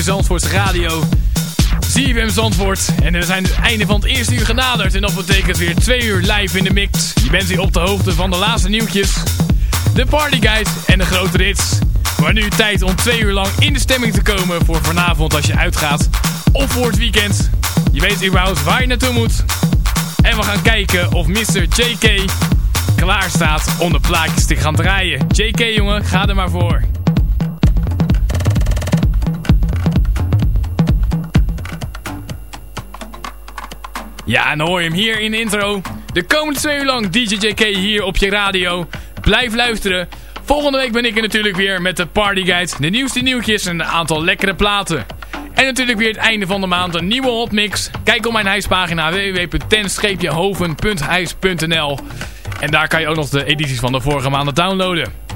je Zandvoorts radio. ZFM Zandvoort. En we zijn het einde van het eerste uur genaderd. En dat betekent weer twee uur live in de mix. Je bent hier op de hoogte van de laatste nieuwtjes. De partyguide en de grote hits. Maar nu tijd om twee uur lang in de stemming te komen voor vanavond als je uitgaat. Of voor het weekend. Je weet überhaupt waar je naartoe moet. En we gaan kijken of Mr. JK klaar staat om de plaatjes te gaan draaien. JK jongen, ga er maar voor. Ja, en dan hoor je hem hier in de intro. De komende twee uur lang DJ JK hier op je radio. Blijf luisteren. Volgende week ben ik er natuurlijk weer met de Party Guide. De nieuwste nieuwtjes en een aantal lekkere platen. En natuurlijk weer het einde van de maand een nieuwe hotmix. Kijk op mijn huispagina www.ten-hoven.huis.nl En daar kan je ook nog de edities van de vorige maanden downloaden.